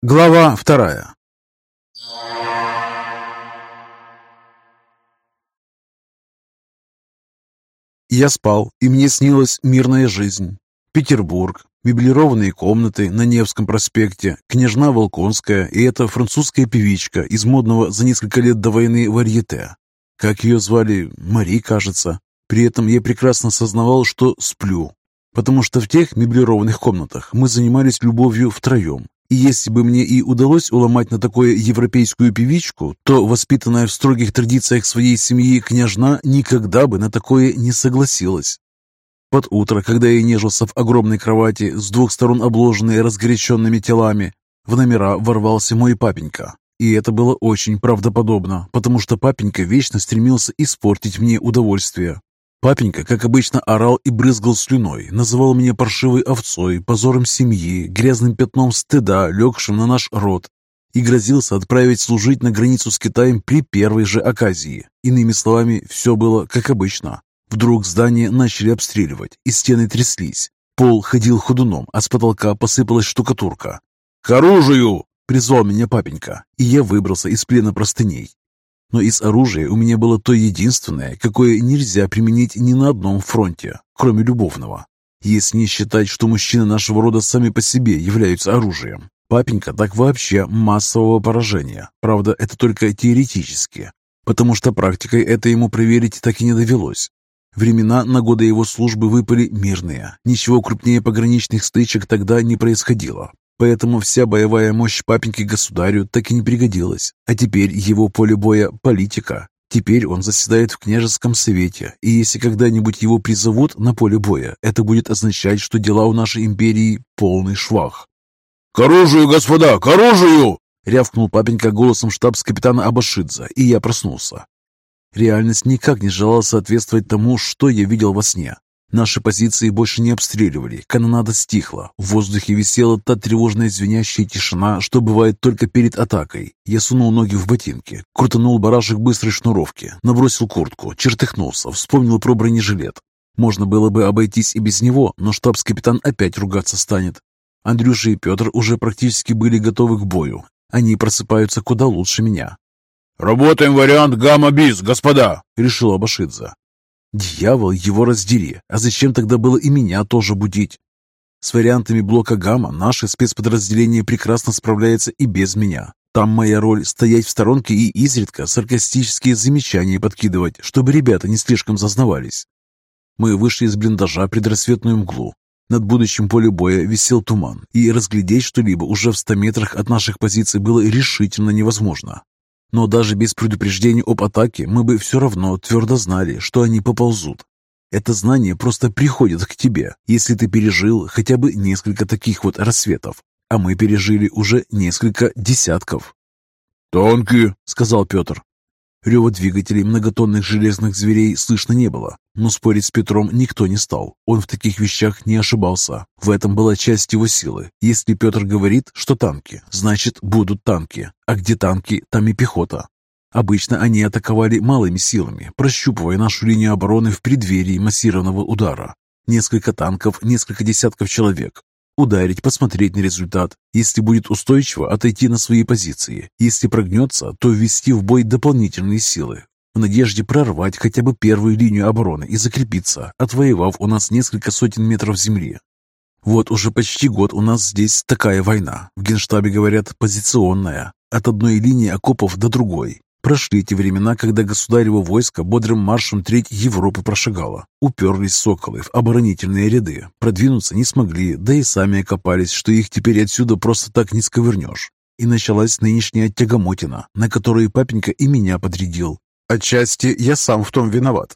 Глава вторая Я спал, и мне снилась мирная жизнь. Петербург, меблированные комнаты на Невском проспекте, княжна Волконская и эта французская певичка из модного за несколько лет до войны варьете. Как ее звали? Мари, кажется. При этом я прекрасно сознавал, что сплю, потому что в тех меблированных комнатах мы занимались любовью втроем, и если бы мне и удалось уломать на такое европейскую певичку, то воспитанная в строгих традициях своей семьи княжна никогда бы на такое не согласилась. Под утро, когда я нежился в огромной кровати, с двух сторон обложенной разгоряченными телами, в номера ворвался мой папенька. И это было очень правдоподобно, потому что папенька вечно стремился испортить мне удовольствие. Папенька, как обычно, орал и брызгал слюной, называл меня паршивой овцой, позором семьи, грязным пятном стыда, легшим на наш род, и грозился отправить служить на границу с Китаем при первой же оказии. Иными словами, все было как обычно. Вдруг здание начали обстреливать, и стены тряслись. Пол ходил ходуном, а с потолка посыпалась штукатурка. «К оружию!» — призвал меня папенька, и я выбрался из плена простыней. Но из оружия у меня было то единственное, какое нельзя применить ни на одном фронте, кроме любовного. Если не считать, что мужчины нашего рода сами по себе являются оружием. Папенька так вообще массового поражения. Правда, это только теоретически, потому что практикой это ему проверить так и не довелось. Времена на годы его службы выпали мирные. Ничего крупнее пограничных стычек тогда не происходило. Поэтому вся боевая мощь папеньки государю так и не пригодилась. А теперь его поле боя – политика. Теперь он заседает в княжеском совете, и если когда-нибудь его призовут на поле боя, это будет означать, что дела у нашей империи полный швах. «К оружию, господа, к оружию!» — рявкнул папенька голосом штабс-капитана Абашидзе, и я проснулся. Реальность никак не желала соответствовать тому, что я видел во сне. Наши позиции больше не обстреливали, канонада стихла, в воздухе висела та тревожная звенящая тишина, что бывает только перед атакой. Я сунул ноги в ботинки, крутанул барашек быстрой шнуровки, набросил куртку, чертыхнулся, вспомнил про бронежилет. Можно было бы обойтись и без него, но штабс-капитан опять ругаться станет. Андрюша и Петр уже практически были готовы к бою. Они просыпаются куда лучше меня. «Работаем вариант гамма-бис, господа!» — решил Абашидзе. Дьявол, его раздери. А зачем тогда было и меня тоже будить? С вариантами блока гамма наше спецподразделение прекрасно справляется и без меня. Там моя роль стоять в сторонке и изредка саркастические замечания подкидывать, чтобы ребята не слишком зазнавались. Мы вышли из блиндажа предрассветную мглу. Над будущим поле боя висел туман, и разглядеть что-либо уже в ста метрах от наших позиций было решительно невозможно. Но даже без предупреждения об атаке мы бы все равно твердо знали, что они поползут. Это знание просто приходит к тебе, если ты пережил хотя бы несколько таких вот рассветов. А мы пережили уже несколько десятков. «Танки», — сказал Петр. Рева двигателей многотонных железных зверей слышно не было, но спорить с Петром никто не стал. Он в таких вещах не ошибался. В этом была часть его силы. Если Петр говорит, что танки, значит будут танки. А где танки, там и пехота. Обычно они атаковали малыми силами, прощупывая нашу линию обороны в преддверии массированного удара. Несколько танков, несколько десятков человек. Ударить, посмотреть на результат. Если будет устойчиво, отойти на свои позиции. Если прогнется, то ввести в бой дополнительные силы. В надежде прорвать хотя бы первую линию обороны и закрепиться, отвоевав у нас несколько сотен метров земли. Вот уже почти год у нас здесь такая война. В генштабе говорят позиционная. От одной линии окопов до другой. Прошли те времена, когда государево войско бодрым маршем треть Европы прошагало. Уперлись соколы в оборонительные ряды. Продвинуться не смогли, да и сами окопались, что их теперь отсюда просто так не сковырнешь. И началась нынешняя тягомотина, на которую папенька и меня подрядил. Отчасти я сам в том виноват.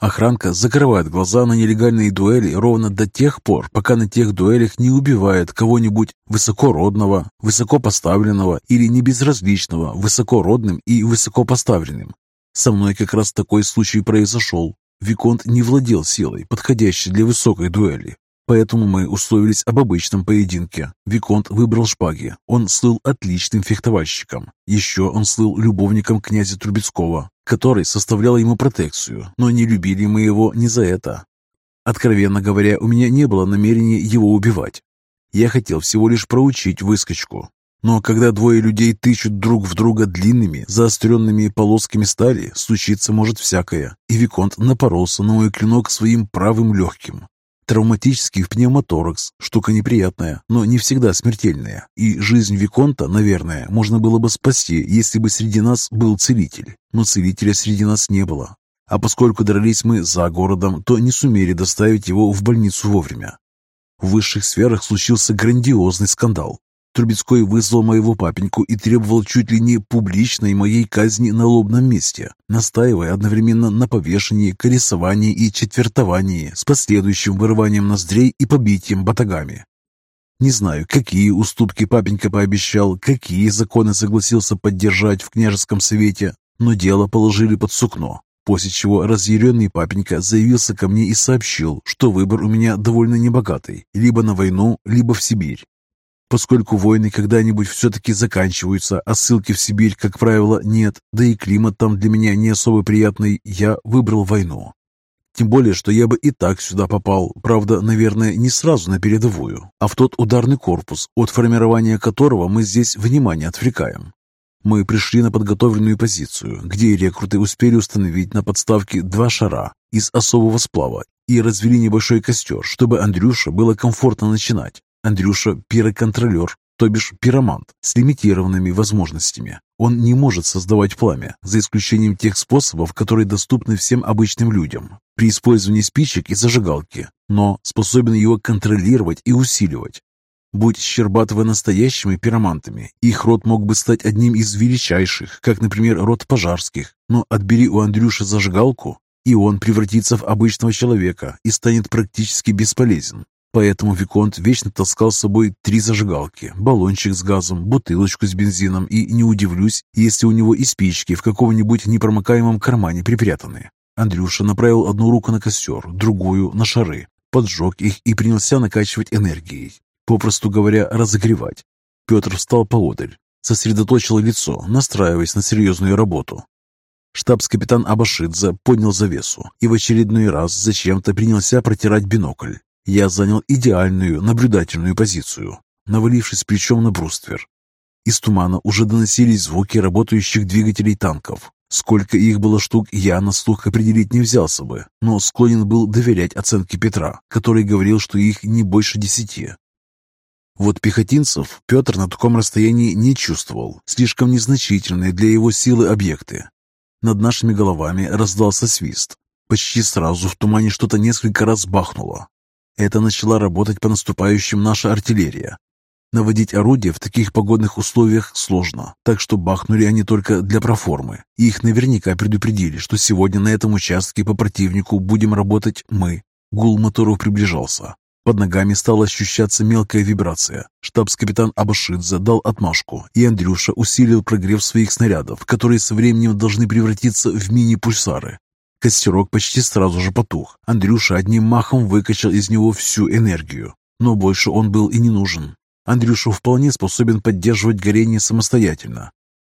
Охранка закрывает глаза на нелегальные дуэли ровно до тех пор, пока на тех дуэлях не убивает кого-нибудь высокородного, высокопоставленного или небезразличного высокородным и высокопоставленным. Со мной как раз такой случай произошел. Виконт не владел силой, подходящей для высокой дуэли, Поэтому мы условились об обычном поединке. Виконт выбрал шпаги. Он слыл отличным фехтовальщиком. Еще он слыл любовником князя Трубецкого, который составлял ему протекцию, но не любили мы его не за это. Откровенно говоря, у меня не было намерения его убивать. Я хотел всего лишь проучить выскочку. Но когда двое людей тычут друг в друга длинными, заостренными полосками стали, случиться может всякое, и Виконт напоролся на мой клинок своим правым легким. Травматический в пневмоторакс, штука неприятная, но не всегда смертельная, и жизнь Виконта, наверное, можно было бы спасти, если бы среди нас был целитель, но целителя среди нас не было. А поскольку дрались мы за городом, то не сумели доставить его в больницу вовремя. В высших сферах случился грандиозный скандал. Трубецкой вызвал моего папеньку и требовал чуть ли не публичной моей казни на лобном месте, настаивая одновременно на повешении, колесовании и четвертовании с последующим вырыванием ноздрей и побитием батагами. Не знаю, какие уступки папенька пообещал, какие законы согласился поддержать в княжеском совете, но дело положили под сукно, после чего разъяренный папенька заявился ко мне и сообщил, что выбор у меня довольно небогатый, либо на войну, либо в Сибирь. Поскольку войны когда-нибудь все-таки заканчиваются, а ссылки в Сибирь, как правило, нет, да и климат там для меня не особо приятный, я выбрал войну. Тем более, что я бы и так сюда попал, правда, наверное, не сразу на передовую, а в тот ударный корпус, от формирования которого мы здесь внимание отвлекаем. Мы пришли на подготовленную позицию, где рекруты успели установить на подставке два шара из особого сплава и развели небольшой костер, чтобы Андрюша было комфортно начинать. Андрюша – пироконтролер, то бишь пиромант, с лимитированными возможностями. Он не может создавать пламя, за исключением тех способов, которые доступны всем обычным людям, при использовании спичек и зажигалки, но способен его контролировать и усиливать. Будь Щербатовы настоящими пиромантами, их род мог бы стать одним из величайших, как, например, род пожарских. Но отбери у Андрюши зажигалку, и он превратится в обычного человека и станет практически бесполезен. Поэтому Виконт вечно таскал с собой три зажигалки, баллончик с газом, бутылочку с бензином и не удивлюсь, если у него и спички в каком-нибудь непромокаемом кармане припрятаны. Андрюша направил одну руку на костер, другую на шары, поджег их и принялся накачивать энергией, попросту говоря, разогревать. Петр встал поодаль, сосредоточил лицо, настраиваясь на серьезную работу. Штабс-капитан Абашидзе поднял завесу и в очередной раз зачем-то принялся протирать бинокль. Я занял идеальную наблюдательную позицию, навалившись плечом на бруствер. Из тумана уже доносились звуки работающих двигателей танков. Сколько их было штук, я на слух определить не взялся бы, но склонен был доверять оценке Петра, который говорил, что их не больше десяти. Вот пехотинцев Петр на таком расстоянии не чувствовал, слишком незначительные для его силы объекты. Над нашими головами раздался свист. Почти сразу в тумане что-то несколько раз бахнуло, это начала работать по наступающим наша артиллерия. Наводить орудия в таких погодных условиях сложно, так что бахнули они только для проформы. И их наверняка предупредили, что сегодня на этом участке по противнику будем работать мы. Гул моторов приближался. Под ногами стала ощущаться мелкая вибрация. Штабс-капитан Абашидзе дал отмашку, и Андрюша усилил прогрев своих снарядов, которые со временем должны превратиться в мини-пульсары. Костерок почти сразу же потух. Андрюша одним махом выкачал из него всю энергию. Но больше он был и не нужен. Андрюша вполне способен поддерживать горение самостоятельно.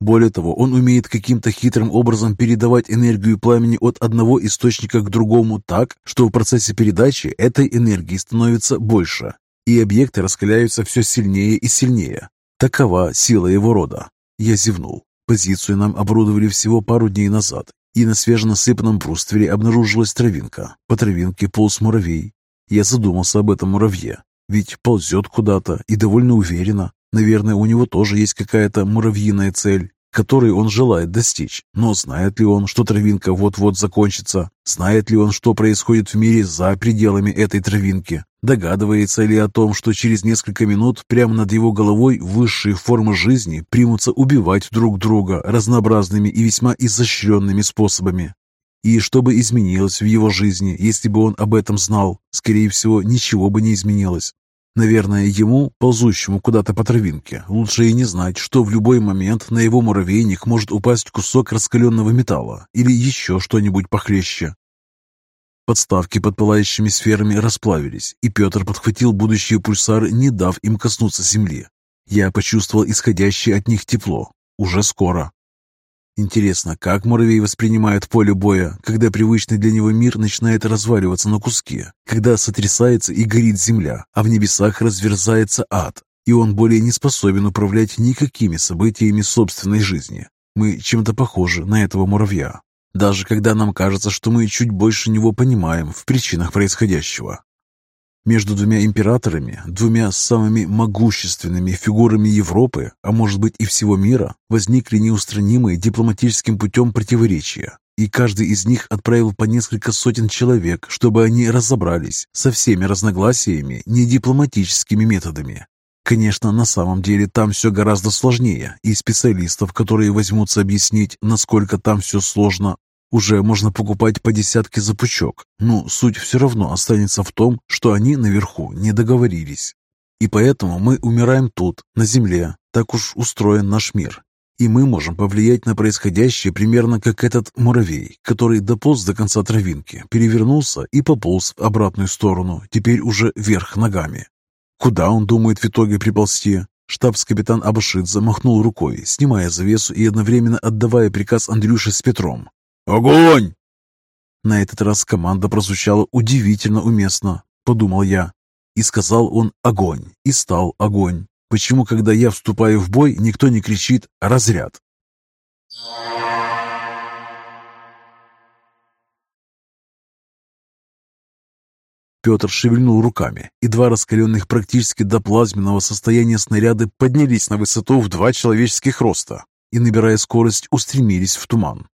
Более того, он умеет каким-то хитрым образом передавать энергию пламени от одного источника к другому так, что в процессе передачи этой энергии становится больше, и объекты раскаляются все сильнее и сильнее. Такова сила его рода. Я зевнул. Позицию нам оборудовали всего пару дней назад, и на свеженасыпанном бруствере обнаружилась травинка. По травинке полз муравей. Я задумался об этом муравье, ведь ползет куда-то и довольно уверенно. Наверное, у него тоже есть какая-то муравьиная цель, которой он желает достичь. Но знает ли он, что травинка вот-вот закончится? Знает ли он, что происходит в мире за пределами этой травинки? Догадывается ли о том, что через несколько минут прямо над его головой высшие формы жизни примутся убивать друг друга разнообразными и весьма изощренными способами? И что бы изменилось в его жизни, если бы он об этом знал? Скорее всего, ничего бы не изменилось. Наверное, ему, ползущему куда-то по травинке, лучше и не знать, что в любой момент на его муравейник может упасть кусок раскаленного металла или еще что-нибудь похлеще. Подставки под пылающими сферами расплавились, и Петр подхватил будущие пульсары, не дав им коснуться земли. Я почувствовал исходящее от них тепло. Уже скоро. Интересно, как муравей воспринимает поле боя, когда привычный для него мир начинает разваливаться на куски, когда сотрясается и горит земля, а в небесах разверзается ад. и он более не способен управлять никакими событиями собственной жизни. Мы чем-то похожи на этого муравья, даже когда нам кажется, что мы чуть больше него понимаем в причинах происходящего. Между двумя императорами, двумя самыми могущественными фигурами Европы, а может быть и всего мира, возникли неустранимые дипломатическим путем противоречия, и каждый из них отправил по несколько сотен человек, чтобы они разобрались со всеми разногласиями не дипломатическими методами. Конечно, на самом деле там все гораздо сложнее, и специалистов, которые возьмутся объяснить, насколько там все сложно, уже можно покупать по десятке за пучок, но суть все равно останется в том, что они наверху не договорились. И поэтому мы умираем тут, на земле, так уж устроен наш мир. И мы можем повлиять на происходящее примерно как этот муравей, который дополз до конца травинки, перевернулся и пополз в обратную сторону, теперь уже вверх ногами. Куда он думает в итоге приползти? Штабс-капитан Абашидзе махнул рукой, снимая завесу и одновременно отдавая приказ Андрюше с Петром. «Огонь!» На этот раз команда прозвучала удивительно уместно, подумал я. И сказал он «огонь», и стал огонь. Почему, когда я вступаю в бой, никто не кричит «разряд»? Петр шевельнул руками, и два раскаленных практически до плазменного состояния снаряда поднялись на высоту в два человеческих роста и, набирая скорость, устремились в туман.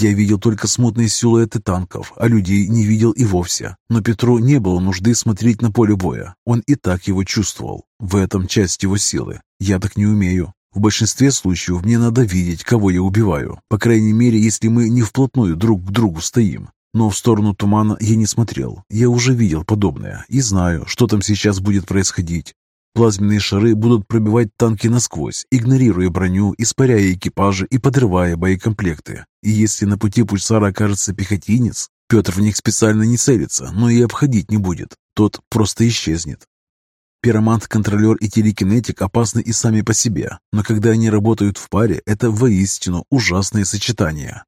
Я видел только смутные силуэты танков, а людей не видел и вовсе. Но Петру не было нужды смотреть на поле боя. Он и так его чувствовал. В этом часть его силы. Я так не умею. В большинстве случаев мне надо видеть, кого я убиваю. По крайней мере, если мы не вплотную друг к другу стоим. Но в сторону тумана я не смотрел. Я уже видел подобное и знаю, что там сейчас будет происходить. Плазменные шары будут пробивать танки насквозь, игнорируя броню, испаряя экипажи и подрывая боекомплекты. И если на пути пульсара окажется пехотинец, Петр в них специально не целится, но и обходить не будет. Тот просто исчезнет. Пиромант, контролер и телекинетик опасны и сами по себе, но когда они работают в паре, это воистину ужасное сочетание.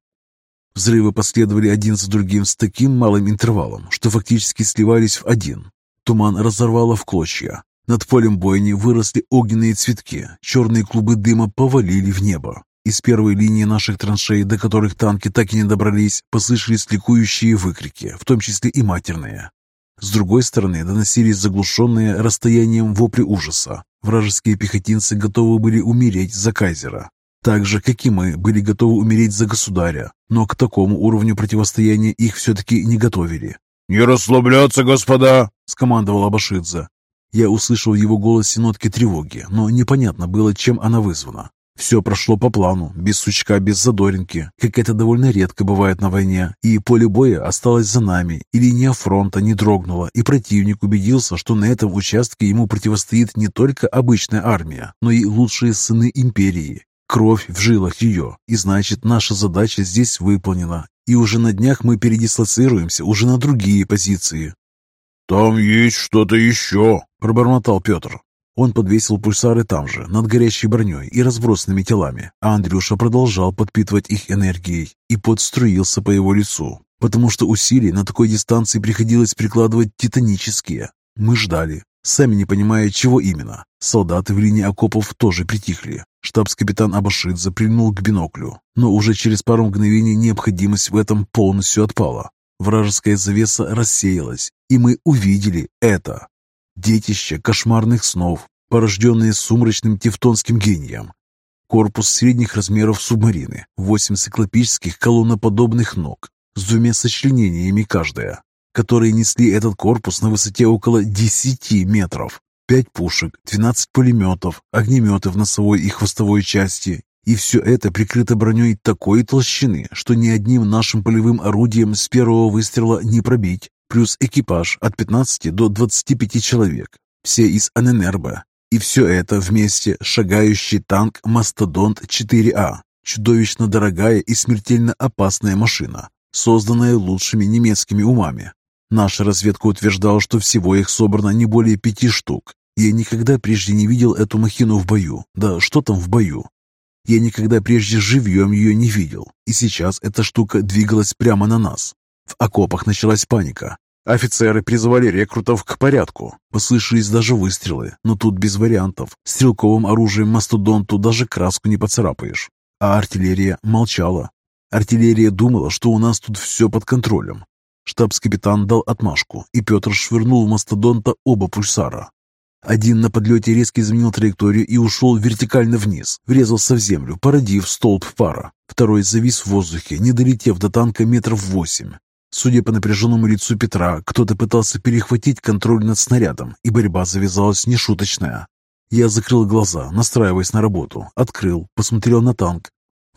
Взрывы последовали один за другим с таким малым интервалом, что фактически сливались в один. Туман разорвало в клочья, над полем бойни выросли огненные цветки, черные клубы дыма повалили в небо. Из первой линии наших траншей, до которых танки так и не добрались, послышались ликующие выкрики, в том числе и матерные. С другой стороны доносились заглушенные расстоянием вопли ужаса. Вражеские пехотинцы готовы были умереть за кайзера. Так же, как и мы, были готовы умереть за государя, но к такому уровню противостояния их все-таки не готовили. «Не расслабляться, господа!» — скомандовал Абашидзе. Я услышал в его голосе нотки тревоги, но непонятно было, чем она вызвана. Все прошло по плану, без сучка, без задоринки, как это довольно редко бывает на войне, и поле боя осталось за нами, и линия фронта не дрогнула, и противник убедился, что на этом участке ему противостоит не только обычная армия, но и лучшие сыны империи. Кровь в жилах ее, и значит, наша задача здесь выполнена, и уже на днях мы передислоцируемся уже на другие позиции, «Там есть что-то еще», — пробормотал Петр. Он подвесил пульсары там же, над горящей броней и разбросанными телами, а Андрюша продолжал подпитывать их энергией и подструился по его лицу, потому что усилий на такой дистанции приходилось прикладывать титанические. Мы ждали, сами не понимая, чего именно. Солдаты в линии окопов тоже притихли. Штабс-капитан Абашидзе прильнул к биноклю, но уже через пару мгновений необходимость в этом полностью отпала. Вражеская завеса рассеялась, и мы увидели это. Детище кошмарных снов, порожденные сумрачным тевтонским гением. Корпус средних размеров субмарины, восемь циклопических колонноподобных ног, с двумя сочленениями каждая, которые несли этот корпус на высоте около 10 метров. Пять пушек, 12 пулеметов, огнеметы в носовой и хвостовой части и все это прикрыто броней такой толщины, что ни одним нашим полевым орудием с первого выстрела не пробить. Плюс экипаж от 15 до 25 человек. Все из Аненербо. И все это вместе шагающий танк «Мастодонт 4А». Чудовищно дорогая и смертельно опасная машина, созданная лучшими немецкими умами. Наша разведка утверждала, что всего их собрано не более пяти штук. Я никогда прежде не видел эту махину в бою. Да что там в бою? Я никогда прежде живьем ее не видел, и сейчас эта штука двигалась прямо на нас. В окопах началась паника. Офицеры призывали рекрутов к порядку. Послышались даже выстрелы, но тут без вариантов. Стрелковым оружием мастодонту даже краску не поцарапаешь. А артиллерия молчала. Артиллерия думала, что у нас тут все под контролем. Штабс-капитан дал отмашку, и Петр швырнул в мастодонта оба пульсара. Один на подлете резко изменил траекторию и ушел вертикально вниз, врезался в землю, породив столб пара. Второй завис в воздухе, не долетев до танка метров восемь. Судя по напряженному лицу Петра, кто-то пытался перехватить контроль над снарядом, и борьба завязалась нешуточная. Я закрыл глаза, настраиваясь на работу, открыл, посмотрел на танк.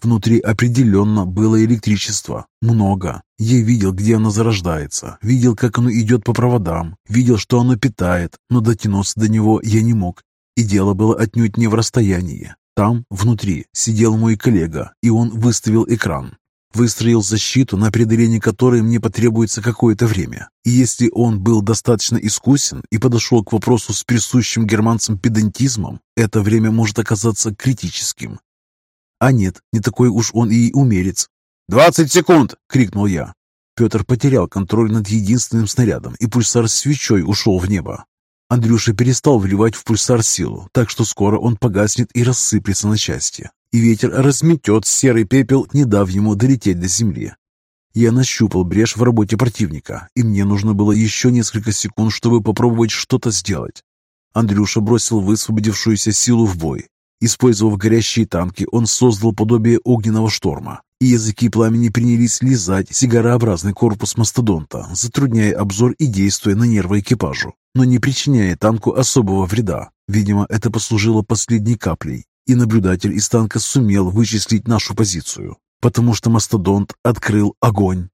Внутри определенно было электричество. Много. Я видел, где оно зарождается, видел, как оно идет по проводам, видел, что оно питает, но дотянуться до него я не мог. И дело было отнюдь не в расстоянии. Там, внутри, сидел мой коллега, и он выставил экран. Выстроил защиту, на преодоление которой мне потребуется какое-то время. И если он был достаточно искусен и подошел к вопросу с присущим германцам педантизмом, это время может оказаться критическим. А нет, не такой уж он и умерец. «Двадцать секунд!» — крикнул я. Петр потерял контроль над единственным снарядом, и пульсар свечой ушел в небо. Андрюша перестал вливать в пульсар силу, так что скоро он погаснет и рассыплется на части и ветер разметет серый пепел, не дав ему долететь до земли. Я нащупал брешь в работе противника, и мне нужно было еще несколько секунд, чтобы попробовать что-то сделать. Андрюша бросил высвободившуюся силу в бой. Использовав горящие танки, он создал подобие огненного шторма, и языки пламени принялись лизать сигарообразный корпус мастодонта, затрудняя обзор и действуя на нервы экипажу, но не причиняя танку особого вреда. Видимо, это послужило последней каплей, и наблюдатель из танка сумел вычислить нашу позицию, потому что мастодонт открыл огонь.